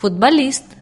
futbolista